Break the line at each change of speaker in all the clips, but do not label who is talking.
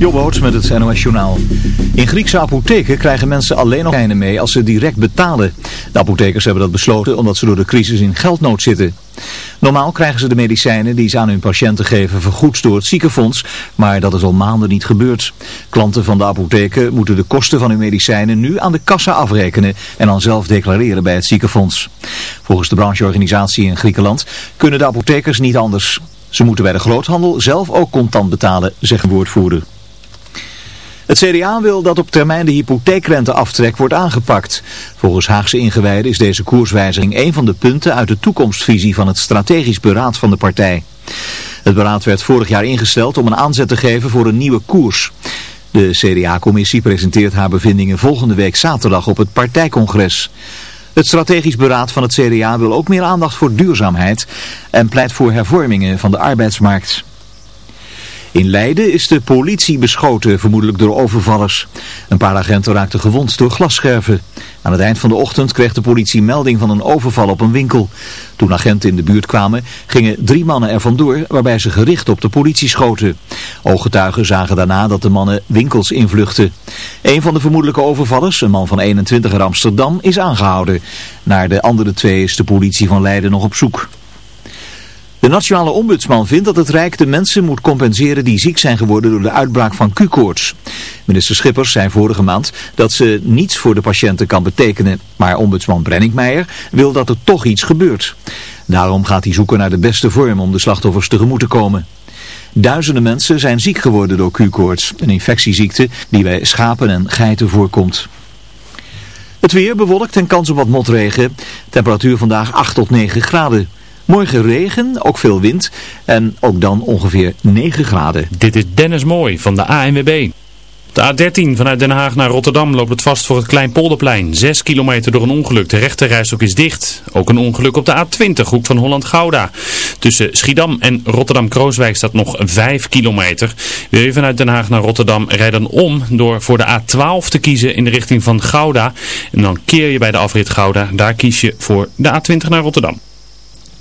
Jobboot met het NOS Journaal. In Griekse apotheken krijgen mensen alleen nog mee als ze direct betalen. De apothekers hebben dat besloten omdat ze door de crisis in geldnood zitten. Normaal krijgen ze de medicijnen die ze aan hun patiënten geven vergoed door het ziekenfonds, maar dat is al maanden niet gebeurd. Klanten van de apotheken moeten de kosten van hun medicijnen nu aan de kassa afrekenen en dan zelf declareren bij het ziekenfonds. Volgens de brancheorganisatie in Griekenland kunnen de apothekers niet anders. Ze moeten bij de groothandel zelf ook contant betalen, zegt een woordvoerder. Het CDA wil dat op termijn de hypotheekrenteaftrek wordt aangepakt. Volgens Haagse ingewijden is deze koerswijziging een van de punten uit de toekomstvisie van het strategisch beraad van de partij. Het beraad werd vorig jaar ingesteld om een aanzet te geven voor een nieuwe koers. De CDA-commissie presenteert haar bevindingen volgende week zaterdag op het partijcongres. Het strategisch beraad van het CDA wil ook meer aandacht voor duurzaamheid en pleit voor hervormingen van de arbeidsmarkt. In Leiden is de politie beschoten, vermoedelijk door overvallers. Een paar agenten raakten gewond door glasscherven. Aan het eind van de ochtend kreeg de politie melding van een overval op een winkel. Toen agenten in de buurt kwamen, gingen drie mannen er vandoor waarbij ze gericht op de politie schoten. Ooggetuigen zagen daarna dat de mannen winkels invluchten. Een van de vermoedelijke overvallers, een man van 21 uit Amsterdam, is aangehouden. Naar de andere twee is de politie van Leiden nog op zoek. De nationale ombudsman vindt dat het Rijk de mensen moet compenseren die ziek zijn geworden door de uitbraak van Q-koorts. Minister Schippers zei vorige maand dat ze niets voor de patiënten kan betekenen. Maar ombudsman Brenningmeijer wil dat er toch iets gebeurt. Daarom gaat hij zoeken naar de beste vorm om de slachtoffers tegemoet te komen. Duizenden mensen zijn ziek geworden door Q-koorts, een infectieziekte die bij schapen en geiten voorkomt. Het weer bewolkt en kans op wat motregen. Temperatuur vandaag 8 tot 9 graden. Morgen regen, ook veel wind en ook dan ongeveer 9 graden.
Dit is Dennis Mooi van de ANWB. De A13 vanuit Den Haag naar Rotterdam loopt het vast voor het Kleinpolderplein. 6 kilometer door een ongeluk. De rechterrijstok is dicht. Ook een ongeluk op de A20, hoek van Holland-Gouda. Tussen Schiedam en Rotterdam-Krooswijk staat nog 5 kilometer. Wil je vanuit Den Haag naar Rotterdam, rijd dan om door voor de A12 te kiezen in de richting van Gouda. En dan keer je bij de afrit Gouda. Daar kies je voor de A20 naar Rotterdam.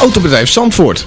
Autobedrijf Zandvoort.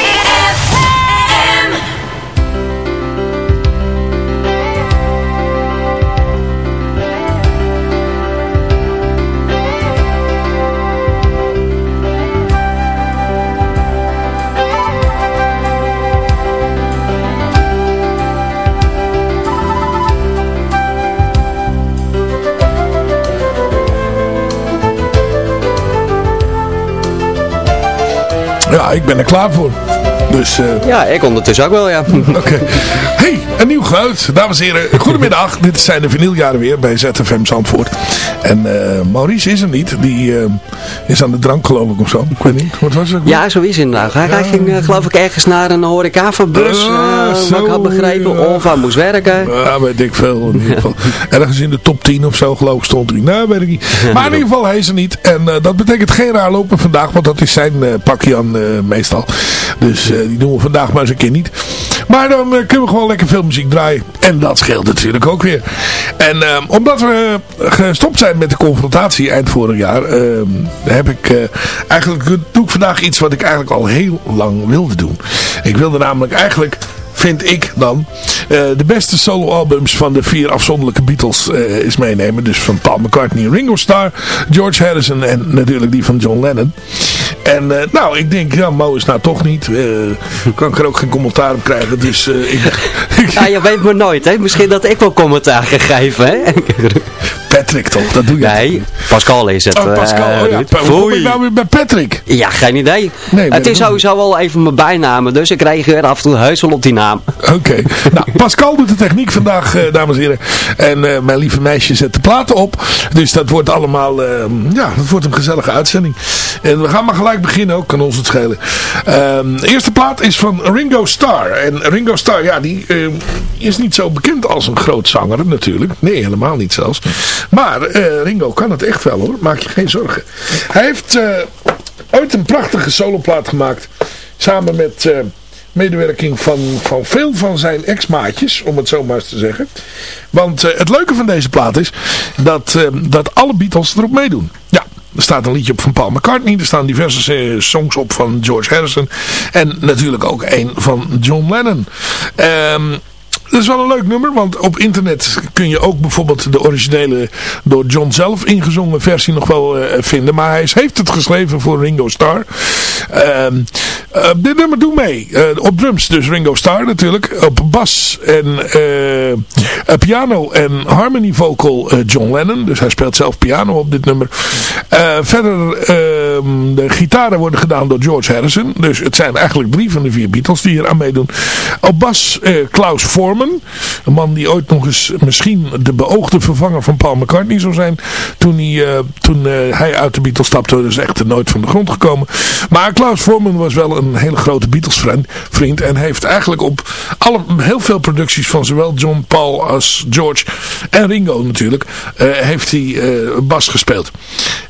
Ik ben er klaar voor. Dus, uh...
Ja, ik ondertussen ook wel, ja.
Oké. Hey, een nieuw geluid. Dames en heren, goedemiddag. Dit zijn de vinyljaren weer bij ZFM Zandvoort. En uh, Maurice is er niet. Die uh, is aan de drank geloof ik of zo. Ik weet niet. Wat was het?
Ja, zo is inderdaad. Hij, ja. ging geloof ik ergens naar een horecabus. Uh, wat ik had begrepen. Of hij moest werken.
Ja, weet ik veel. In ieder geval. Ergens in de top 10 of zo geloof ik stond hij. Nou, weet ik niet. Maar in ieder geval, hij is er niet. En dat betekent geen raar lopen vandaag. Want dat is zijn pakje aan meestal. Dus die doen we vandaag maar eens een keer niet. Maar dan kunnen we gewoon lekker veel muziek draaien. En dat scheelt natuurlijk ook weer. En uh, omdat we gestopt zijn met de confrontatie eind vorig jaar, heb ik eigenlijk doe ik vandaag iets wat ik eigenlijk al heel lang wilde doen. Ik wilde namelijk eigenlijk vind ik dan, de beste solo-albums van de vier afzonderlijke Beatles is meenemen. Dus van Paul McCartney, Ringo Starr, George Harrison en natuurlijk die van John Lennon. En nou, ik denk, ja, Mo is nou toch niet. kan ik er ook geen commentaar op krijgen. Dus ik,
ja, je weet maar nooit, hè. Misschien dat ik wel commentaar ga geven, hè.
Patrick toch, dat doe je
Nee, Pascal is het.
Oh, Pascal, uh, oh ja. Hoe kom ik nou weer bij Patrick?
Ja, geen idee. Nee, het is sowieso wel even mijn bijnamen, dus ik reageer af en toe heus wel op die naam.
Oké. nou, Pascal doet de techniek vandaag, uh, dames en heren. En uh, mijn lieve meisje zet de platen op. Dus dat wordt allemaal, ehm, ja, dat wordt een gezellige uitzending. En we gaan maar gelijk beginnen ook, kan ons het schelen. Ehm, de eerste plaat is van Ringo Starr. En Ringo Starr, ja, die ehm, is niet zo bekend als een groot zanger natuurlijk. Nee, helemaal niet zelfs. Maar uh, Ringo kan het echt wel hoor, maak je geen zorgen. Hij heeft uh, ooit een prachtige soloplaat gemaakt. Samen met uh, medewerking van, van veel van zijn ex-maatjes, om het zo maar eens te zeggen. Want het leuke van deze plaat is dat, dat alle Beatles erop meedoen. Ja, er staat een liedje op van Paul McCartney. Er staan diverse songs op van George Harrison. En natuurlijk ook een van John Lennon. Um, dat is wel een leuk nummer, want op internet kun je ook bijvoorbeeld de originele door John zelf ingezongen versie nog wel uh, vinden. Maar hij heeft het geschreven voor Ringo Starr. Uh, uh, dit nummer doe mee. Uh, op drums dus Ringo Starr natuurlijk. Op bas en piano en harmony vocal John Lennon. Dus hij speelt zelf piano op dit nummer. verder ehm, de gitaren worden gedaan door George Harrison. Dus het zijn eigenlijk drie van de vier Beatles die hier aan meedoen. Op bas Klaus Een man die ooit nog eens misschien de beoogde vervanger van Paul McCartney zou zijn. Toen hij, uh, toen, uh, hij uit de Beatles stapte. Dus echt nooit van de grond gekomen. Maar Klaus Voorman was wel een hele grote Beatles vriend, vriend. En heeft eigenlijk op alle, heel veel producties van zowel John, Paul als George en Ringo natuurlijk. Uh, heeft hij bas gespeeld.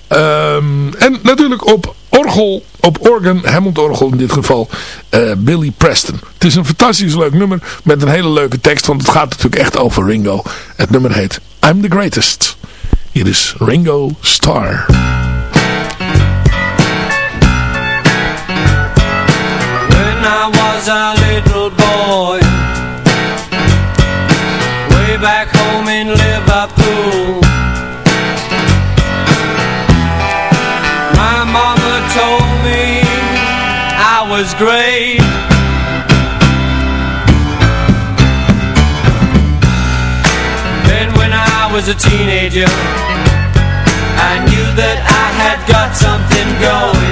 Um, en natuurlijk op orgel, op organ, Hammond orgel in dit geval, uh, Billy Preston. Het is een fantastisch leuk nummer met een hele leuke tekst, want het gaat natuurlijk echt over Ringo. Het nummer heet I'm the Greatest. Hier is Ringo Starr.
When I was was great. Then when I was a teenager I knew that I had got something going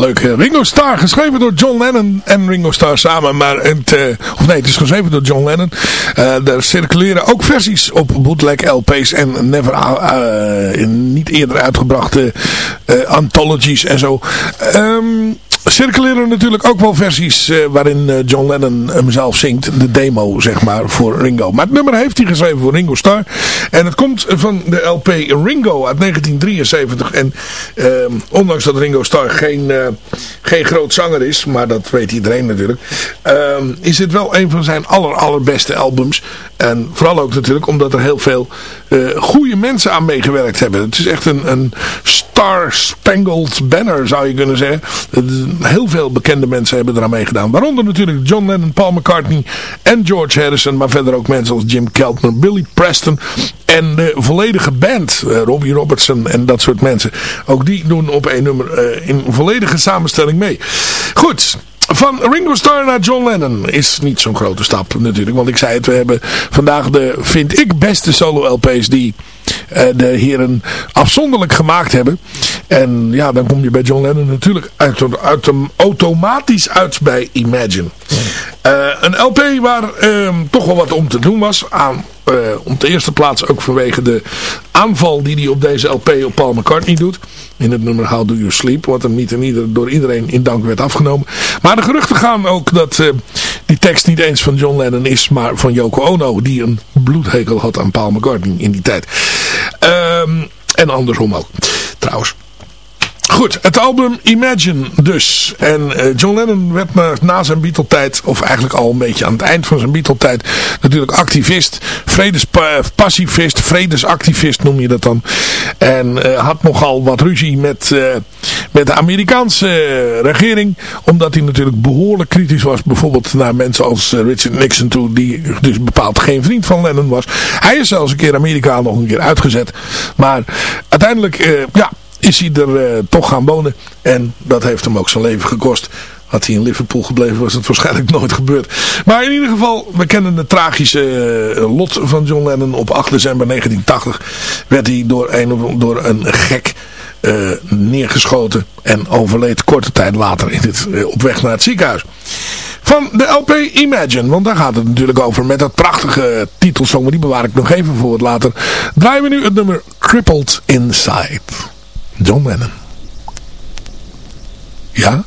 leuk. Ringo Starr, geschreven door John Lennon en Ringo Starr samen. Maar het, uh, of nee, het is geschreven door John Lennon. Uh, er circuleren ook versies op bootleg LP's en never, niet eerder uitgebrachte anthologies en zo. Um, circuleren natuurlijk ook wel versies uh, waarin uh, John Lennon hem zelf zingt. De demo, zeg maar, voor Ringo. Maar het nummer heeft hij geschreven voor Ringo Starr. En het komt van de LP Ringo uit 1973. En uh, ondanks dat Ringo Starr geen, geen groot zanger is, maar dat weet iedereen natuurlijk, ehm, is het wel een van zijn aller, allerbeste albums. En vooral ook natuurlijk omdat er heel veel goede mensen aan meegewerkt hebben. Het is echt een, een star-spangled banner, zou je kunnen zeggen heel veel bekende mensen hebben eraan meegedaan. Waaronder natuurlijk John Lennon, Paul McCartney en George Harrison. Maar verder ook mensen als Jim Keltner, Billy Preston en de volledige band. Uh, Robbie Robertson en dat soort mensen. Ook die doen op één nummer uh, in volledige samenstelling mee. Goed, van Ringo Starr naar John Lennon is niet zo'n grote stap natuurlijk. Want ik zei het, we hebben vandaag de, vind ik, beste solo-LP's die uh, de heren afzonderlijk gemaakt hebben. En ja, dan kom je bij John Lennon natuurlijk uit, uit, automatisch uit bij Imagine. Uh, een LP waar uh, toch wel wat om te doen was. Aan, uh, om de eerste plaats ook vanwege de aanval die hij op deze LP op Paul McCartney doet. In het nummer How Do You Sleep. Wat hem niet en ieder, door iedereen in dank werd afgenomen. Maar de geruchten gaan ook dat uh, die tekst niet eens van John Lennon is. Maar van Yoko Ono. Die een bloedhekel had aan Paul McCartney in die tijd. Um, en andersom ook. Trouwens. Goed, het album Imagine dus. En uh, John Lennon werd na, zijn Beatle-tijd, of eigenlijk al een beetje aan het eind van zijn Beatle-tijd, natuurlijk activist, vredespacifist, vredesactivist noem je dat dan. En uh, had nogal wat ruzie met, uh, met de Amerikaanse regering, omdat hij natuurlijk behoorlijk kritisch was, bijvoorbeeld naar mensen als Richard Nixon toe, die dus bepaald geen vriend van Lennon was. Hij is zelfs een keer Amerika nog een keer uitgezet. Maar uiteindelijk, ja is hij er uh, toch gaan wonen. En dat heeft hem ook zijn leven gekost. Had hij in Liverpool gebleven was het waarschijnlijk nooit gebeurd. Maar in ieder geval, we kennen het tragische uh, lot van John Lennon. Op 8 december 1980 werd hij door een, door een gek uh, neergeschoten. En overleed korte tijd later in het, op weg naar het ziekenhuis. Van de LP Imagine, want daar gaat het natuurlijk over. Met dat prachtige titelsong, maar die bewaar ik nog even voor het later. Draaien we nu het nummer Crippled Inside. John Lennon. Ja?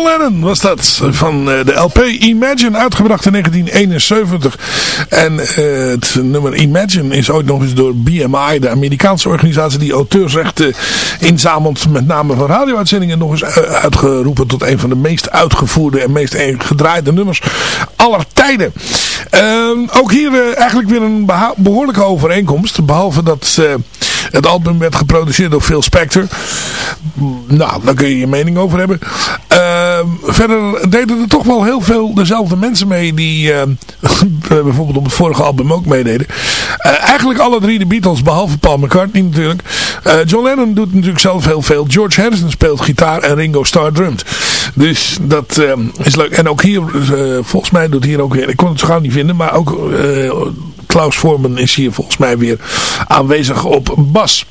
Lennon was dat. Van de LP Imagine, uitgebracht in 1971. En het nummer Imagine is ooit nog eens door BMI, de Amerikaanse organisatie die auteursrechten inzamelt. Met name van radio-uitzendingen nog eens uitgeroepen tot een van de meest uitgevoerde en meest gedraaide nummers aller tijden. Ehm, ook hier eigenlijk weer een behoorlijke overeenkomst. Behalve dat het album werd geproduceerd door Phil Spector. Nou, daar kun je je mening over hebben. Ehm, verder deden er toch wel heel veel dezelfde mensen mee die uh, bijvoorbeeld op het vorige album ook meededen. Eigenlijk alle drie de Beatles, behalve Paul McCartney natuurlijk. John Lennon doet natuurlijk zelf heel veel. George Harrison speelt gitaar en Ringo Starr drumt. Dus dat ehm, is leuk. En ook hier, volgens mij doet hier ook weer, ik kon het zo gauw niet vinden, maar ook Klaus Vormen is hier volgens mij weer aanwezig op bas.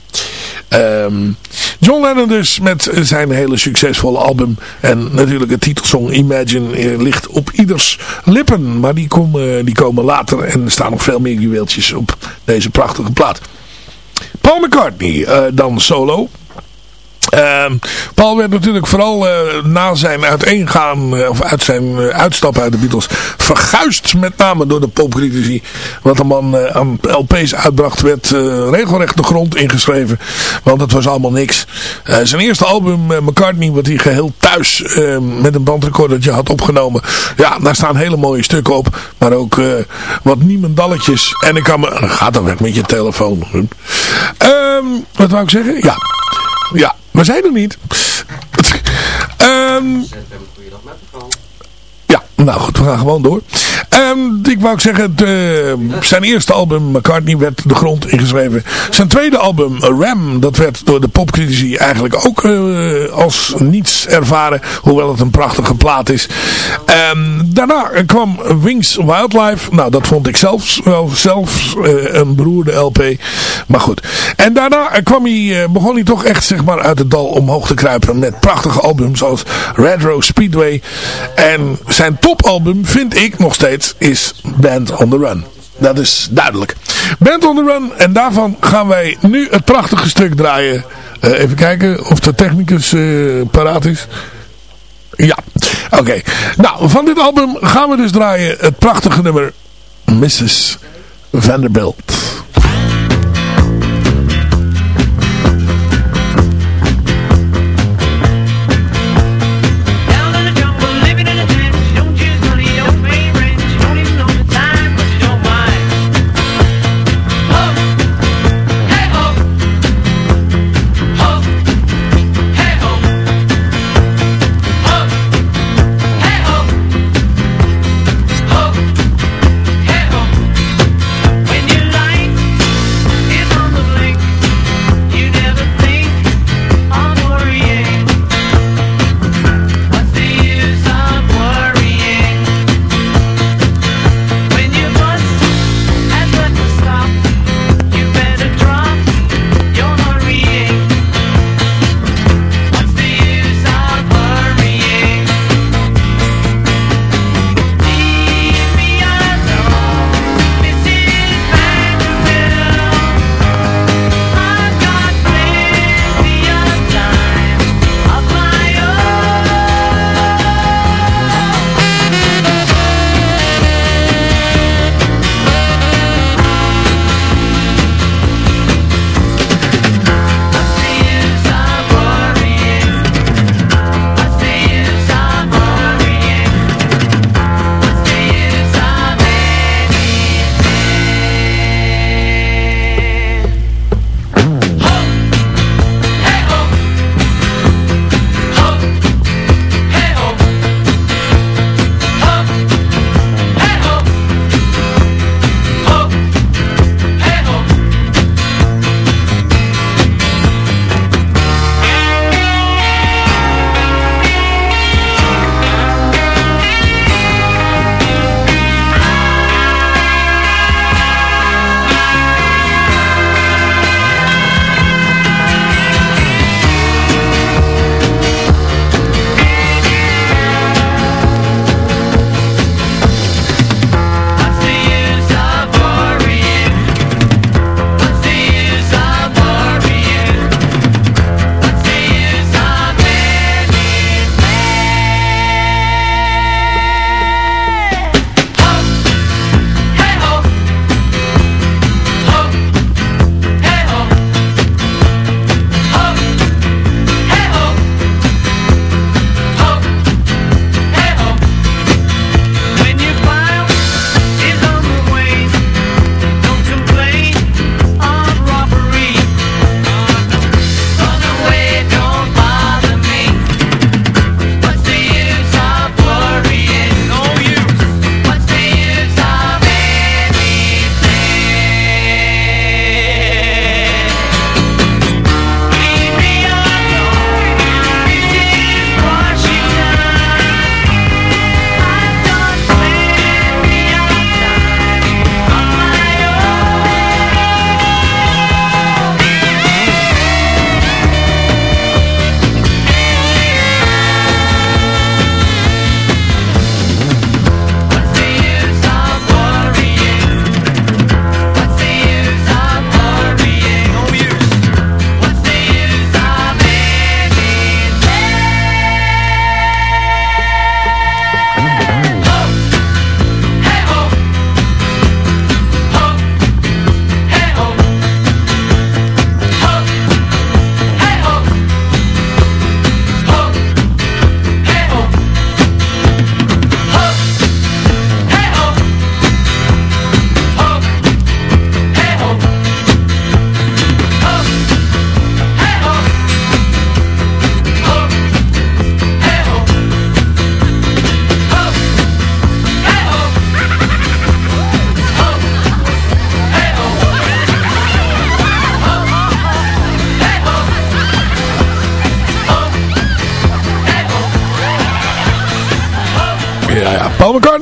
Um, John Lennon dus met zijn hele succesvolle album. En natuurlijk het titelsong Imagine eh, ligt op ieders lippen. Maar die komen, die komen later en er staan nog veel meer juweeltjes op deze prachtige plaat. Paul McCartney dan solo. Uh, Paul werd natuurlijk vooral uh, na zijn uiteengaan, uh, of uit zijn uh, uitstap uit de Beatles, verguisd met name door de popcritici. Wat de man aan LP's uitbracht werd regelrecht de grond ingeschreven. Want het was allemaal niks. zijn eerste album, McCartney, wat hij geheel thuis met een bandrecordertje had opgenomen. Ja, daar staan hele mooie stukken op. Maar ook wat niemendalletjes. En ik kan me... Gaat dan weg met je telefoon. Um, wat wou ik zeggen? Ja. Ja, we zijn er niet. ja, nou goed, we gaan gewoon door. Um, ik wou ook zeggen, zijn eerste album, McCartney, werd de grond ingeschreven. Zijn tweede album, Ram, dat werd door de popcritici eigenlijk ook uh, als niets ervaren. Hoewel het een prachtige plaat is. Um, daarna kwam Wings Wildlife. Nou, dat vond ik zelfs wel zelfs uh, een beroerde LP. Maar goed. En daarna kwam hij, uh, begon hij toch echt zeg maar uit het dal omhoog te kruipen. Met prachtige albums zoals Red Rose Speedway. En zijn topalbum vind ik nog steeds is Band on the Run. Dat is duidelijk. Band on the Run. En daarvan gaan wij nu het prachtige stuk draaien. Uh, even kijken of de technicus uh, paraat is. Ja, oké. Nou, van dit album gaan we dus draaien het prachtige nummer Mrs. Vanderbilt.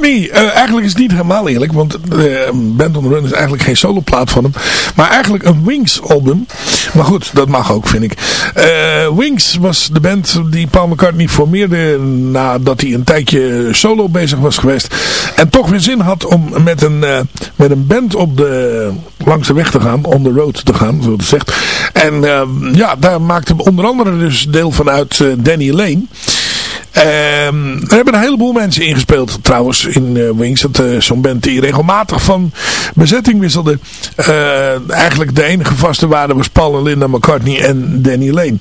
McCartney. Uh, eigenlijk is het niet helemaal eerlijk. Want uh, Band on the Run is eigenlijk geen soloplaat van hem. Maar eigenlijk een Wings album. Maar goed, dat mag ook vind ik. Uh, Wings was de band die Paul McCartney formeerde. Nadat hij een tijdje solo bezig was geweest. En toch weer zin had om met een, met een band op de, langs de weg te gaan. On the road te gaan, zo het zegt. En ja, daar maakte onder andere dus deel van uit Danny Lane. Um, er hebben een heleboel mensen ingespeeld trouwens in uh, Wings. Uh, Zo'n band die regelmatig van bezetting wisselde. Uh, eigenlijk de enige vaste waarde was Paul en Linda McCartney en Danny Lane.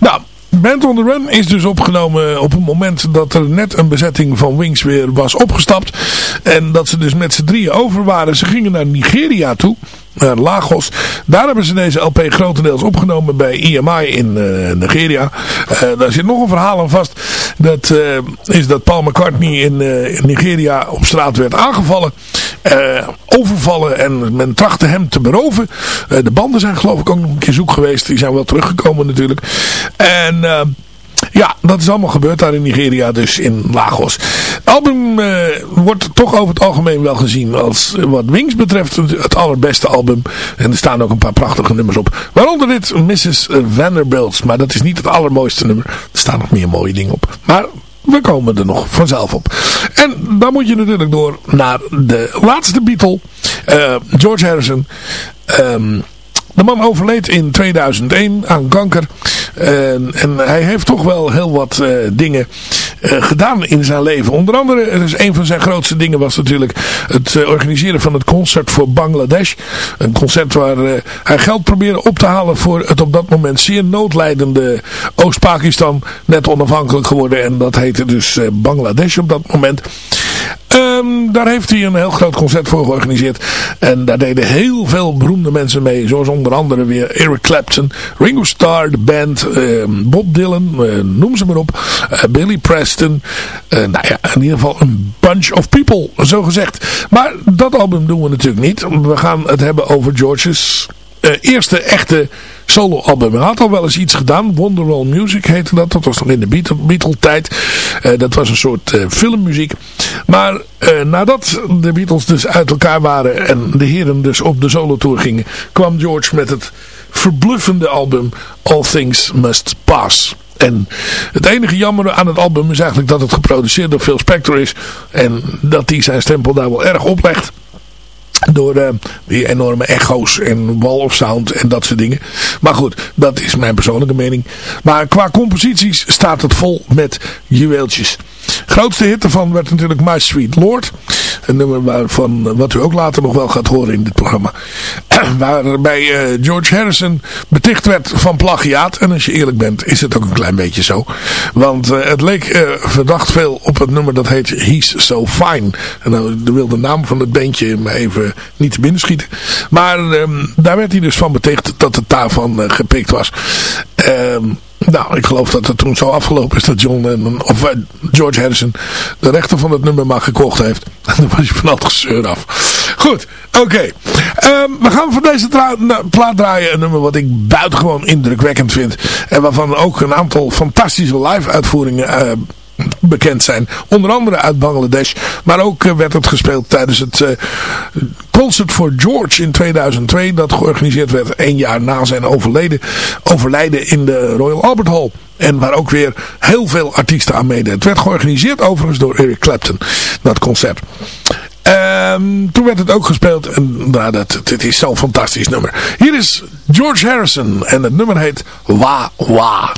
Nou, Band on the Run is dus opgenomen op het moment dat er net een bezetting van Wings weer was opgestapt. En dat ze dus met z'n drieën over waren. Ze gingen naar Nigeria toe. Naar Lagos. Daar hebben ze deze LP grotendeels opgenomen bij EMI in Nigeria. Daar zit nog een verhaal aan vast. Dat uh, is dat Paul McCartney in, in, Nigeria op straat werd aangevallen. overvallen en men trachtte hem te beroven. de banden zijn geloof ik ook nog een keer zoek geweest. Die zijn wel teruggekomen natuurlijk. En... Ja, dat is allemaal gebeurd daar in Nigeria, dus in Lagos. Het album uh, wordt toch over het algemeen wel gezien als wat Wings betreft het allerbeste album. En er staan ook een paar prachtige nummers op. Waaronder dit Mrs. Vanderbilt. Maar dat is niet het allermooiste nummer. Er staan nog meer mooie dingen op. Maar we komen er nog vanzelf op. En dan moet je natuurlijk door naar de laatste Beatle. Uh, George Harrison. Um, de man overleed in 2001 aan kanker. En, hij heeft toch wel heel wat uh, dingen uh, gedaan in zijn leven. Onder andere, dus een van zijn grootste dingen was natuurlijk het uh, organiseren van het concert voor Bangladesh. Een concert waar hij geld probeerde op te halen voor het op dat moment zeer noodlijdende Oost-Pakistan. Net onafhankelijk geworden en dat heette dus Bangladesh op dat moment. Um, daar heeft hij een heel groot concert voor georganiseerd. En daar deden heel veel beroemde mensen mee. Zoals onder andere weer Eric Clapton, Ringo Starr, de band, uh, Bob Dylan, uh, noem ze maar op. Uh, Billy Preston. nou ja, in ieder geval een bunch of people, zo gezegd. Maar dat album doen we natuurlijk niet. We gaan het hebben over George's eerste echte solo-album. Hij had al wel eens iets gedaan. Wonderwall Music heette dat. Dat was nog in de Beatle-tijd. Uh, dat was een soort uh, filmmuziek. Maar nadat de Beatles dus uit elkaar waren en de heren dus op de solo-tour gingen, kwam George met het verbluffende album All Things Must Pass. En het enige jammer aan het album is eigenlijk dat het geproduceerd door Phil Spector is. En dat hij zijn stempel daar wel erg oplegt. Door uh, die enorme echo's en wall of sound en dat soort dingen. Maar goed, dat is mijn persoonlijke mening. Maar qua composities staat het vol met juweeltjes. Grootste hit ervan werd natuurlijk My Sweet Lord. Een nummer waarvan, wat u ook later nog wel gaat horen in dit programma. Waarbij uh, George Harrison beticht werd van plagiaat. En als je eerlijk bent, is het ook een klein beetje zo. Want uh, het leek verdacht veel op het nummer dat heet He's So Fine. En dan wil de naam van het bandje me even niet te binnen schieten. Maar um, daar werd hij dus van beticht dat het daarvan gepikt was. Um, nou, ik geloof dat het toen zo afgelopen is dat John Lennon, of uh, George Harrison de rechter van het nummer maar gekocht heeft. En dan was hij van al gezeur af. Goed, oké. Um, we gaan van deze plaat draaien een nummer wat ik buitengewoon indrukwekkend vind. En waarvan ook een aantal fantastische live uitvoeringen uh, bekend zijn. Onder andere uit Bangladesh. Maar ook uh, werd het gespeeld tijdens het uh, Concert for George in 2002. Dat georganiseerd werd één jaar na zijn overleden, overlijden in de Royal Albert Hall. En waar ook weer heel veel artiesten aan meededen. Het werd georganiseerd overigens door Eric Clapton. Dat concert. Um, toen werd het ook gespeeld. En nou, dat, dit is zo'n fantastisch nummer. Hier is George Harrison. En het nummer heet Wa Wa.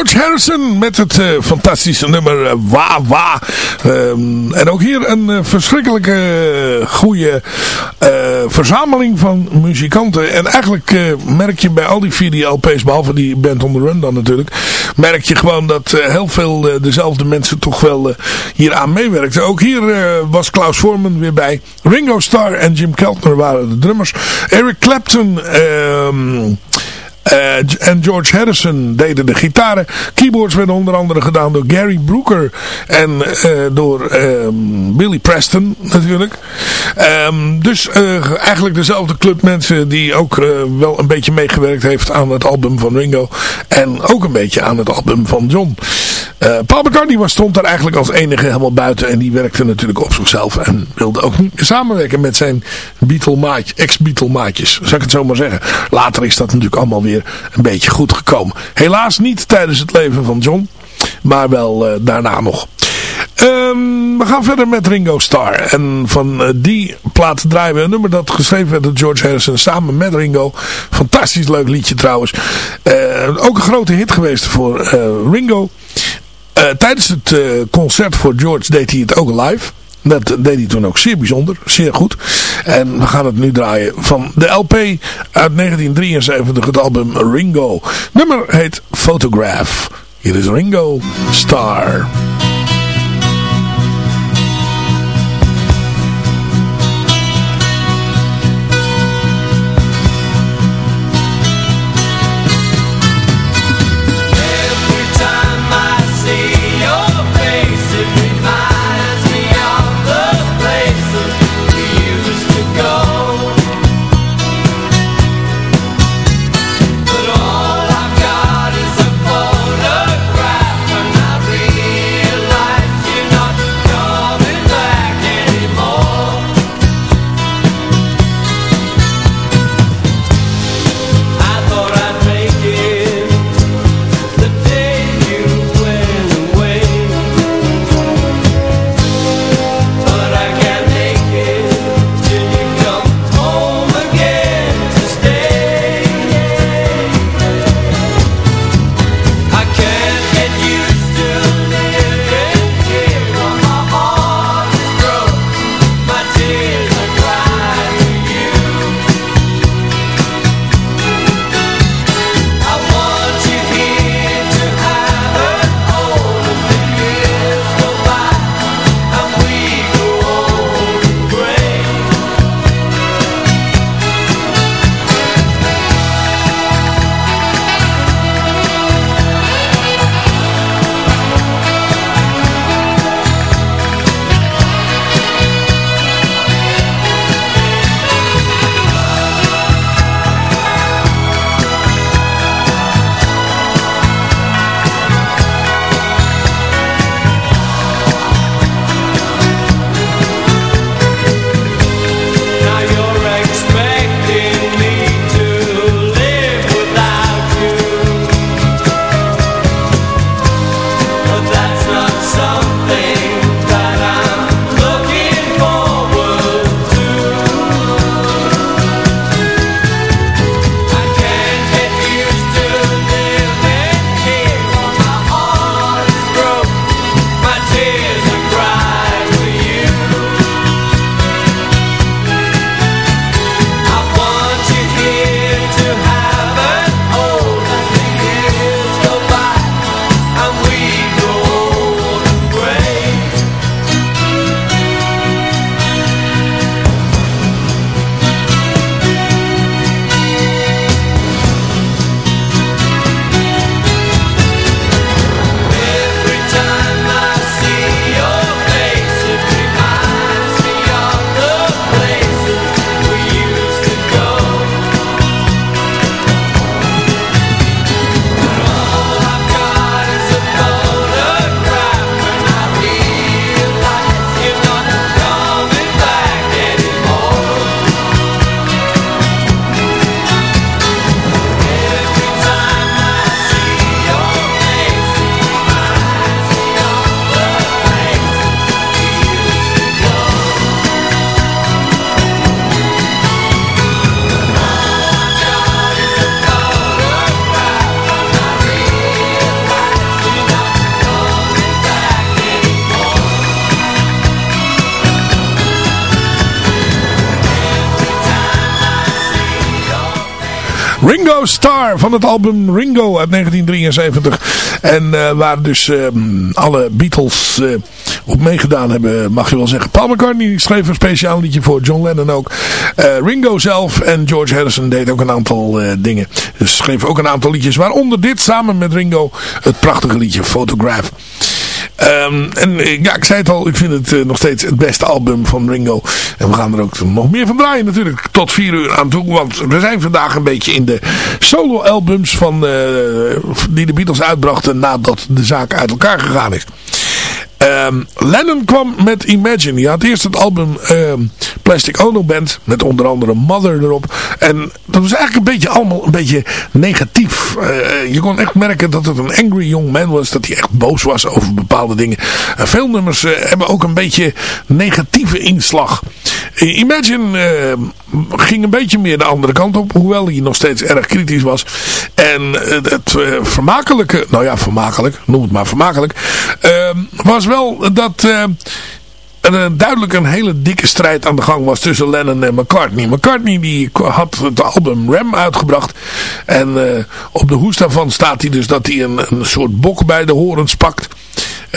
George Harrison met het uh, fantastische nummer uh, Wa Wa. Um, en ook hier een verschrikkelijke goede verzameling van muzikanten. En eigenlijk merk je bij al die vier LP's, behalve die Band on the Run dan natuurlijk, merk je gewoon dat heel veel dezelfde mensen toch wel hier aan meewerkten. Ook hier was Klaus Voorman weer bij. Ringo Starr en Jim Keltner waren de drummers. Eric Clapton... Uh, en George Harrison deden de gitaren. Keyboards werden onder andere gedaan door Gary Brooker en uh, door um, Billy Preston natuurlijk. Um, dus uh, eigenlijk dezelfde club mensen die ook wel een beetje meegewerkt heeft aan het album van Ringo. En ook een beetje aan het album van John. Paul McCartney was, stond daar eigenlijk als enige helemaal buiten. En die werkte natuurlijk op zichzelf. En wilde ook samenwerken met zijn ex-Beatle maatjes. Zou ik het zo maar zeggen. Later is dat natuurlijk allemaal weer een beetje goed gekomen. Helaas niet tijdens het leven van John. Maar wel uh, daarna nog. Um, we gaan verder met Ringo Starr. En van uh, die plaat draaien we een nummer dat geschreven werd door George Harrison samen met Ringo. Fantastisch leuk liedje trouwens. Uh, ook een grote hit geweest voor Ringo. tijdens het concert voor George deed hij het ook live. Dat deed hij toen ook zeer bijzonder, zeer goed. En we gaan het nu draaien van de LP uit 1973, het album Ringo. Nummer heet Photograph. Hier is Ringo Star. Starr van het album Ringo uit 1973. En uh, waar dus uh, alle Beatles uh, op meegedaan hebben, mag je wel zeggen. Paul McCartney schreef een speciaal liedje voor, John Lennon ook. Ringo zelf en George Harrison deed ook een aantal dingen. Dus schreef ook een aantal liedjes, waaronder dit samen met Ringo het prachtige liedje Photograph. Um, en ja, ik zei het al, ik vind het uh, nog steeds het beste album van Ringo. En we gaan er ook nog meer van draaien natuurlijk tot vier uur aan toe. Want we zijn vandaag een beetje in de solo albums van, uh, die de Beatles uitbrachten nadat de zaak uit elkaar gegaan is. Um, Lennon kwam met Imagine. Hij had eerst het album um, Plastic Ono Band. Met onder andere Mother erop. En dat was eigenlijk een beetje allemaal een beetje negatief. Uh, je kon echt merken dat het een angry young man was. Dat hij echt boos was over bepaalde dingen. Veel nummers uh, hebben ook een beetje negatieve inslag. Imagine ging een beetje meer de andere kant op. Hoewel hij nog steeds erg kritisch was. En het vermakelijke, nou ja vermakelijk, noem het maar vermakelijk. Ehm, was wel dat er duidelijk een hele dikke strijd aan de gang was tussen Lennon en McCartney. McCartney die had het album Ram uitgebracht. En op de hoes daarvan staat hij dus dat hij een, een soort bok bij de horens pakt.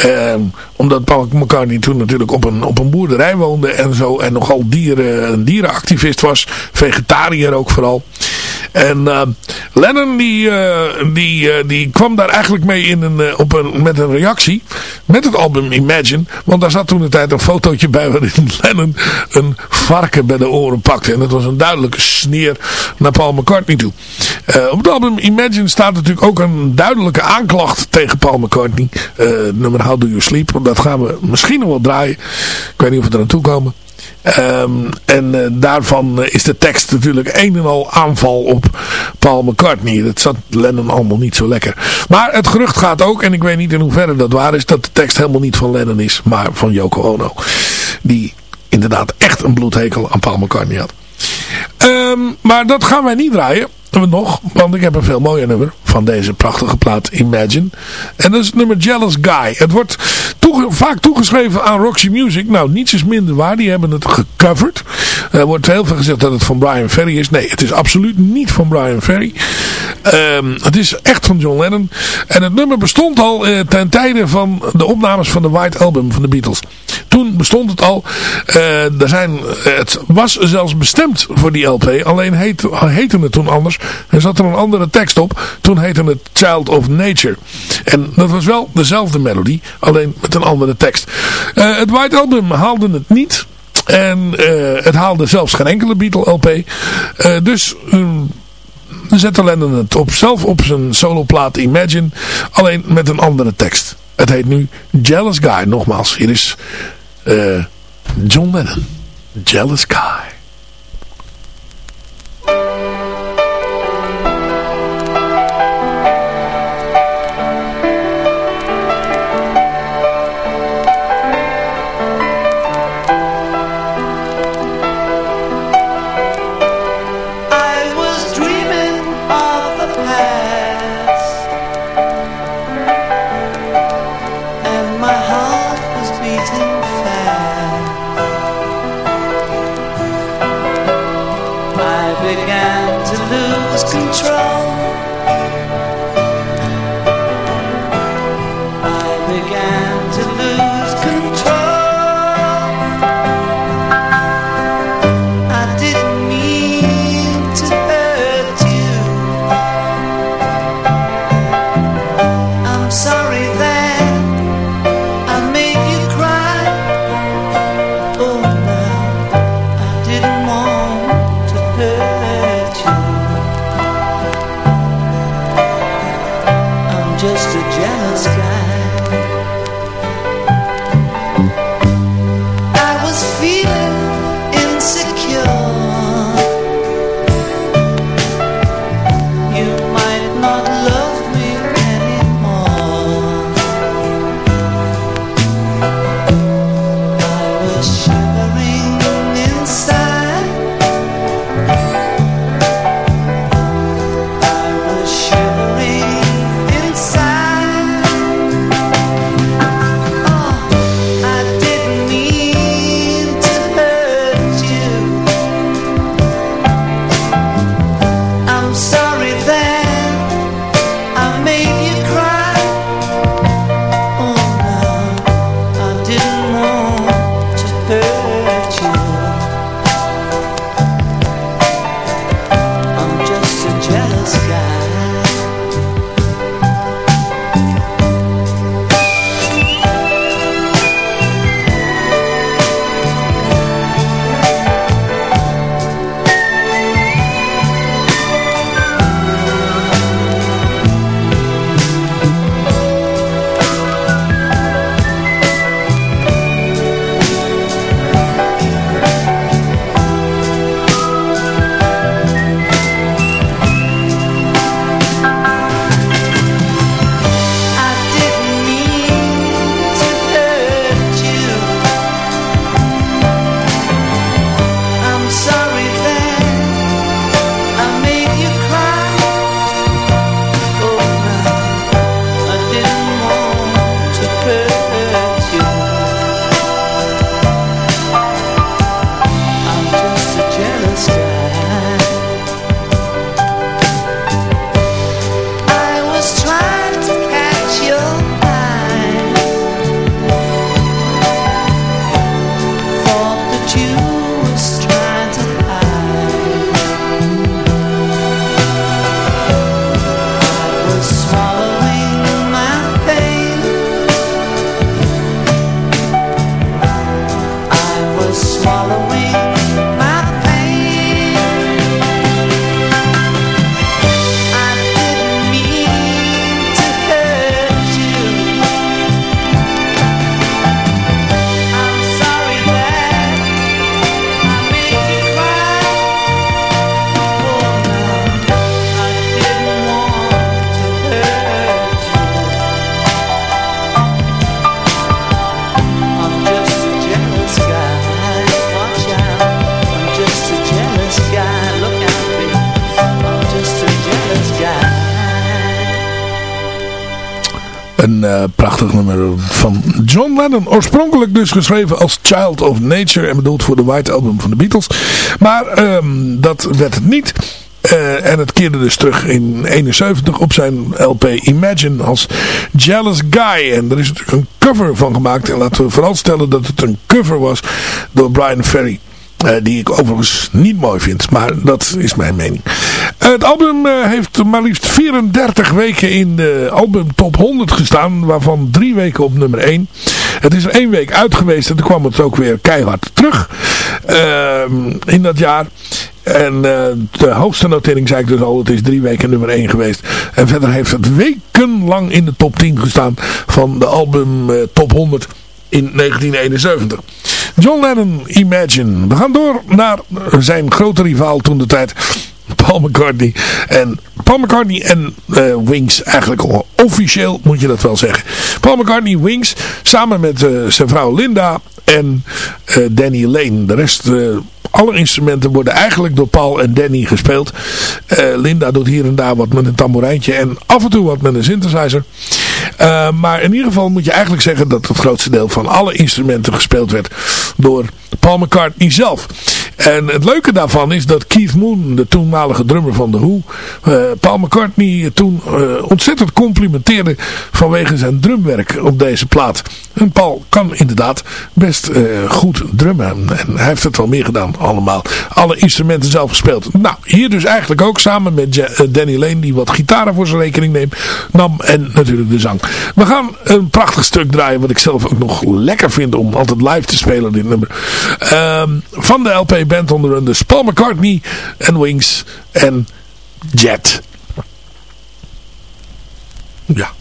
Uh, omdat Paul McCartney toen natuurlijk op een, op een boerderij woonde en zo. En nogal dieren, een dierenactivist was. Vegetariër ook vooral. En uh, Lennon die, uh, die, uh, die kwam daar eigenlijk mee in een, op een, met een reactie. Met het album Imagine. Want daar zat toen de tijd een fotootje bij waarin Lennon een varken bij de oren pakte. En dat was een duidelijke sneer naar Paul McCartney toe. op het album Imagine staat natuurlijk ook een duidelijke aanklacht tegen Paul McCartney. Nummer How Do You Sleep. Dat gaan we misschien nog wel draaien. Ik weet niet of we er aan toe komen. Um, en uh, daarvan is de tekst natuurlijk een en al aanval op Paul McCartney. Dat zat Lennon allemaal niet zo lekker. Maar het gerucht gaat ook, en ik weet niet in hoeverre dat waar is, dat de tekst helemaal niet van Lennon is, maar van Yoko Ono. Die inderdaad echt een bloedhekel aan Paul McCartney had. Um, maar dat gaan wij niet draaien. Nog, want ik heb een veel mooier nummer van deze prachtige plaat Imagine. En dat is het nummer Jealous Guy. Het wordt vaak toegeschreven aan Roxy Music. Nou, niets is minder waar. Die hebben het gecoverd. Er wordt heel veel gezegd dat het van Brian Ferry is. Nee, het is absoluut niet van Brian Ferry. Um, het is echt van John Lennon. En het nummer bestond al uh, ten tijde van de opnames van de White Album van de Beatles. Toen bestond het al. Uh, zijn, het was zelfs bestemd voor die LP. Alleen heet, heette het toen anders. Er zat er een andere tekst op. Toen heette het Child of Nature. En dat was wel dezelfde melodie. Alleen met een andere tekst. Uh, het White Album haalde het niet. En het haalde zelfs geen enkele Beatle LP. Dus um, zette Lennon het op, zelf op zijn soloplaat Imagine. Alleen met een andere tekst. Het heet nu Jealous Guy. Nogmaals, hier is Uh, John Lennon. Jealous Guy. Lennon. Oorspronkelijk dus geschreven als Child of Nature en bedoeld voor de White Album van de Beatles. Maar um, dat werd het niet. Uh, en het keerde dus terug in 71 op zijn LP Imagine als Jealous Guy. En er is natuurlijk een cover van gemaakt. En laten we vooral stellen dat het een cover was door Brian Ferry. Uh, die ik overigens niet mooi vind. Maar dat is mijn mening. Het album uh, heeft maar liefst 34 weken in de album top 100 gestaan. Waarvan drie weken op nummer 1. Het is er één week uit geweest. En toen kwam het ook weer keihard terug. Ehm, in dat jaar. En de hoogste notering zei ik dus al, het is drie weken nummer 1 geweest. En verder heeft het wekenlang in de top 10 gestaan van de album top 100 in 1971. John Lennon, Imagine. We gaan door naar zijn grote rivaal toen de tijd. Paul McCartney. En Paul McCartney en uh, Wings, eigenlijk officieel moet je dat wel zeggen. Paul McCartney, Wings, samen met uh, zijn vrouw Linda en uh, Danny Lane. De rest alle instrumenten worden eigenlijk door Paul en Danny gespeeld. Linda doet hier en daar wat met een tamboerijntje en af en toe wat met een synthesizer. Uh, maar in ieder geval moet je eigenlijk zeggen dat het grootste deel van alle instrumenten gespeeld werd door Paul McCartney zelf. En het leuke daarvan is dat Keith Moon, de toenmalige drummer van The Who, uh, Paul McCartney toen uh, ontzettend complimenteerde vanwege zijn drumwerk op deze plaat. En Paul kan inderdaad best uh, goed drummen. En hij heeft het wel meer gedaan allemaal. Alle instrumenten zelf gespeeld. Nou, hier dus eigenlijk ook samen met Danny Lane die wat gitaren voor zijn rekening neemt, nam en natuurlijk de zang. We gaan een prachtig stuk draaien wat ik zelf ook nog lekker vind om altijd live te spelen dit nummer. Um, van de LP Band on the. Dus Paul McCartney en Wings en Jet. Ja.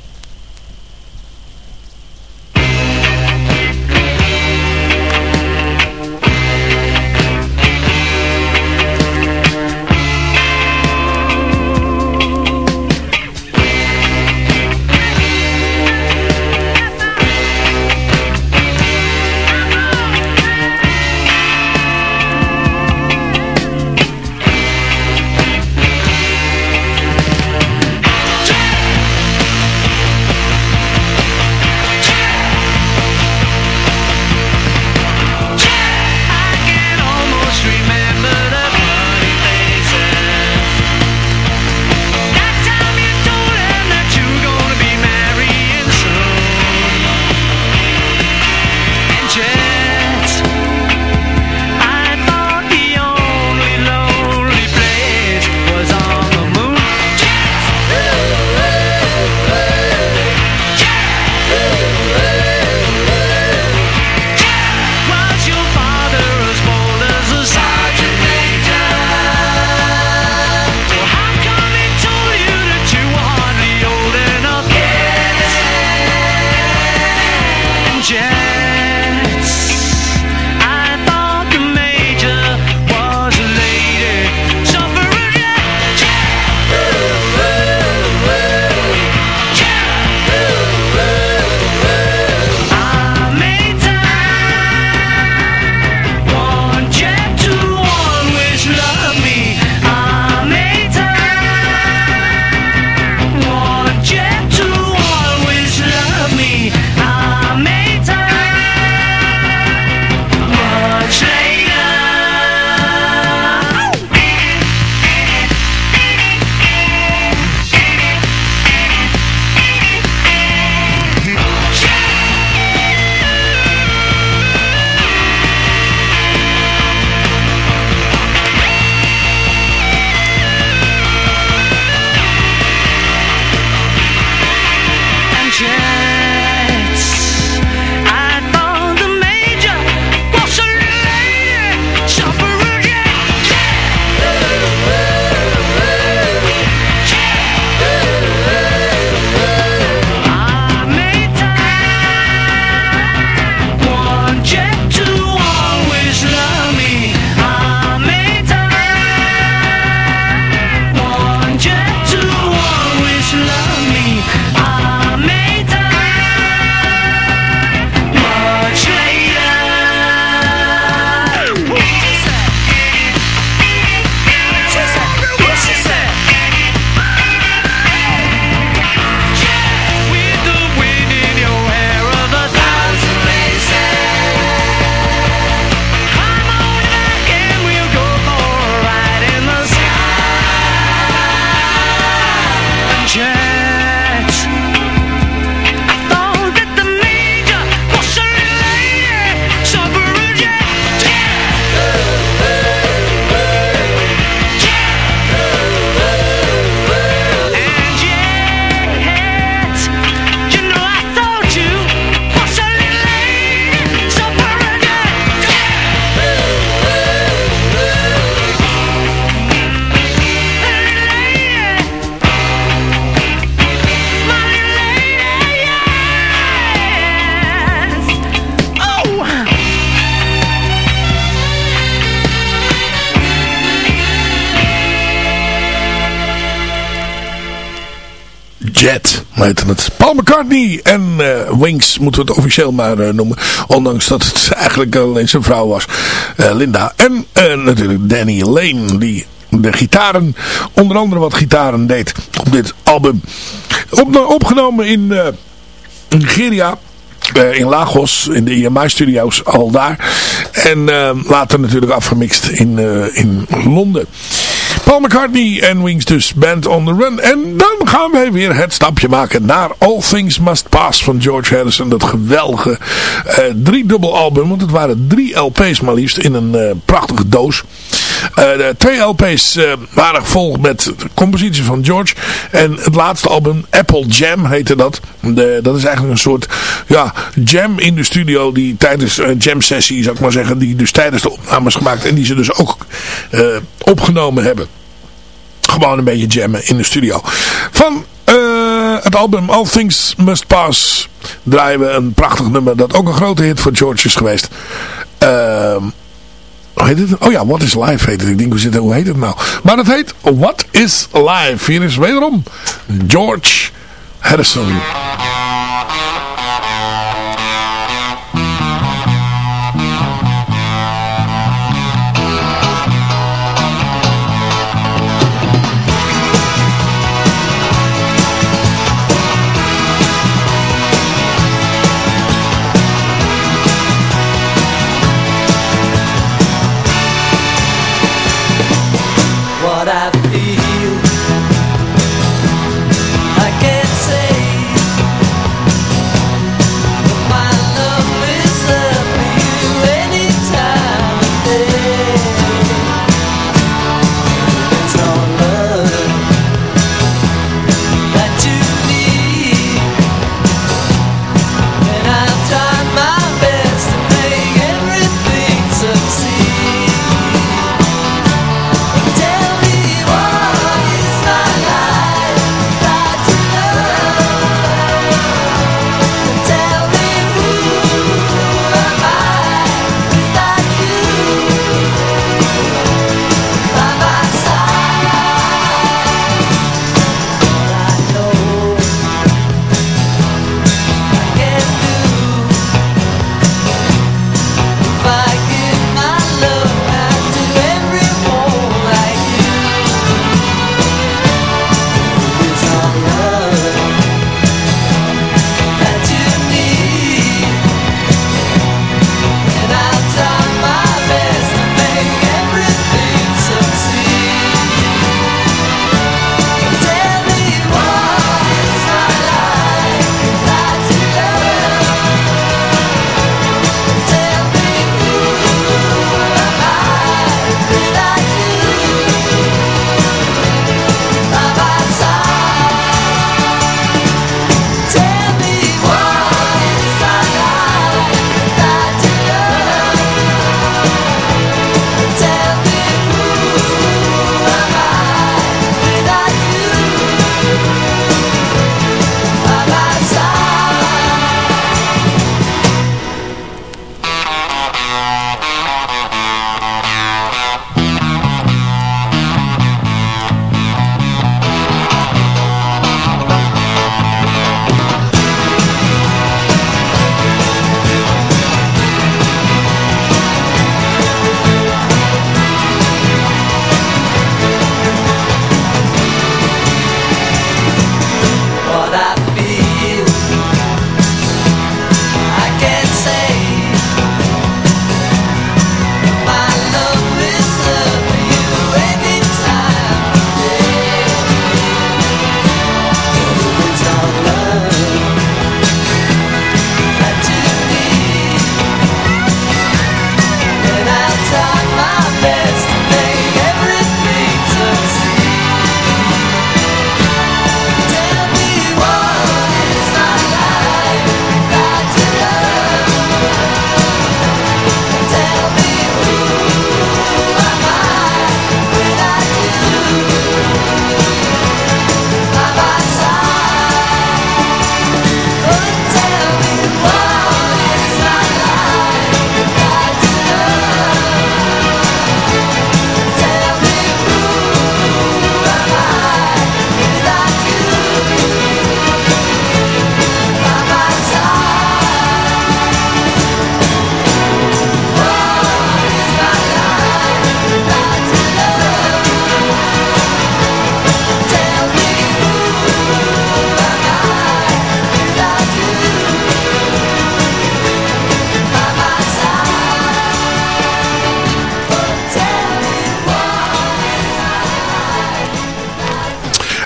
En uh, Wings moeten we het officieel maar uh, noemen. Ondanks dat het eigenlijk alleen zijn vrouw was. Uh, Linda. En natuurlijk Danny Lane die de gitaren, onder andere wat gitaren deed op dit album. Op, opgenomen in Nigeria. in Lagos, in de EMI studios, al daar. En later natuurlijk afgemixt in, in Londen. Paul McCartney en Wings dus Band on the Run. En dan gaan wij weer het stapje maken naar All Things Must Pass van George Harrison. Dat geweldige uh, driedubbel album. Want het waren drie LP's maar liefst in een uh, prachtige doos. Uh, de twee LP's uh, waren gevolgd met compositie van George. En het laatste album, Apple Jam heette dat. De, dat is eigenlijk een soort ja, jam in de studio. Die tijdens een jam sessie, zou ik maar zeggen. Die dus tijdens de opnames gemaakt. En die ze dus ook opgenomen hebben. Gewoon een beetje jammen in de studio. Van het album All Things Must Pass draaien we een prachtig nummer dat ook een grote hit voor George is geweest. Uh, hoe heet het? Oh ja, What is Life heet het. Ik denk, hoe, zit, hoe heet het nou? Maar het heet What is Life. Hier is wederom George Harrison.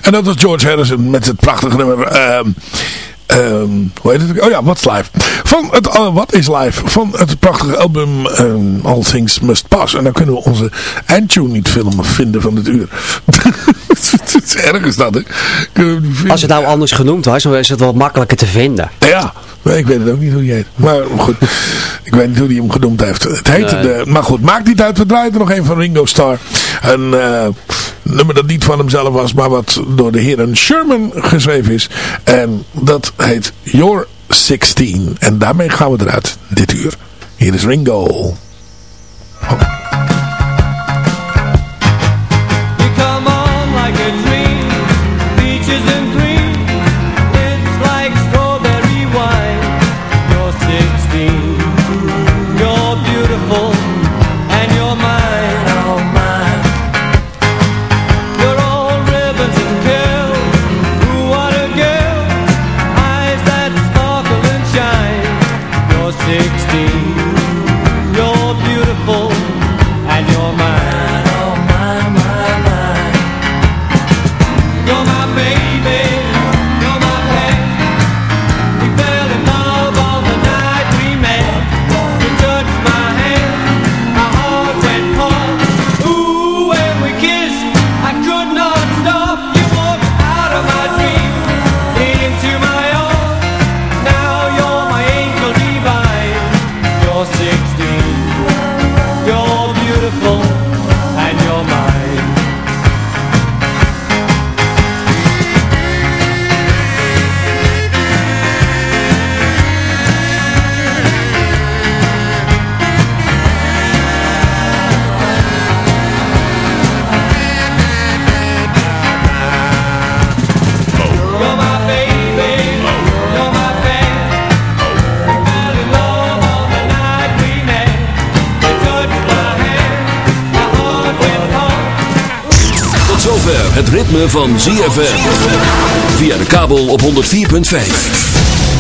En dat was George Harrison met het prachtige nummer... Um, hoe heet het? Oh ja, What's Live. Van het, uh, What is Live? Van het prachtige album um, All Things Must Pass. En dan kunnen we onze eindtune niet filmen, vinden van het uur. het is erg is dat, hè?
Als het nou anders genoemd was, dan is het wel makkelijker te vinden.
Ja, ik weet het ook niet hoe hij heet. Maar goed, ik weet niet hoe hij hem genoemd heeft. Het heet nee. de, maar goed, maakt niet uit. We draaien er nog een van Ringo Starr. Een uh, nummer dat niet van hemzelf was, maar wat door de heren Sherman geschreven is. En dat heet Your 16. En daarmee gaan we eruit dit uur. Hier is Ringo. Oh.
ZFM. Via de kabel op 104.5.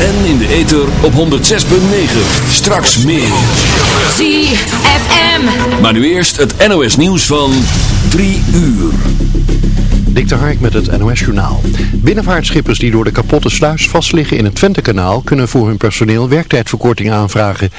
En in de ether op 106.9. Straks meer.
ZFM.
Maar nu eerst het NOS nieuws van 3 uur.
Dik de Hark met het NOS Journaal. Binnenvaartschippers die door de kapotte sluis vastliggen in het Twentekanaal... kunnen voor hun personeel werktijdverkorting aanvragen.